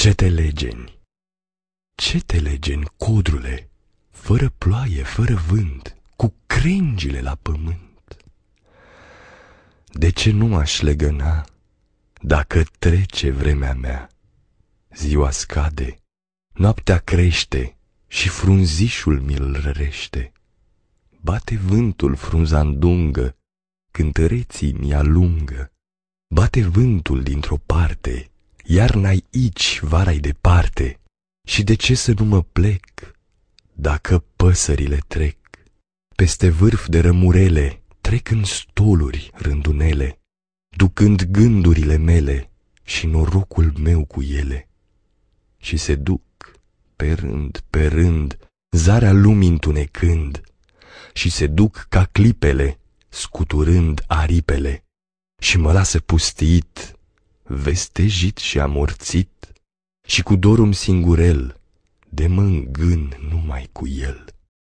Ce te legeni? Ce te legeni, codrule, fără ploaie, fără vânt, cu crengile la pământ? De ce nu aș legăna dacă trece vremea mea? Ziua scade, noaptea crește și frunzișul mi-l rărește. Bate vântul frunza dungă, cântăreții mi-alungă. Bate vântul dintr-o parte, iarna-i aici, vara departe. Și de ce să nu mă plec, dacă păsările trec? Peste vârf de rămurele, trec în stoluri rândunele, ducând gândurile mele și norocul meu cu ele. Și se duc, pe rând, pe rând, zarea lumii întunecând, și se duc ca clipele, scuturând aripele, și mă lasă pustit, vestejit și amorțit, și cu dorul singurel, de mă îngân numai cu el.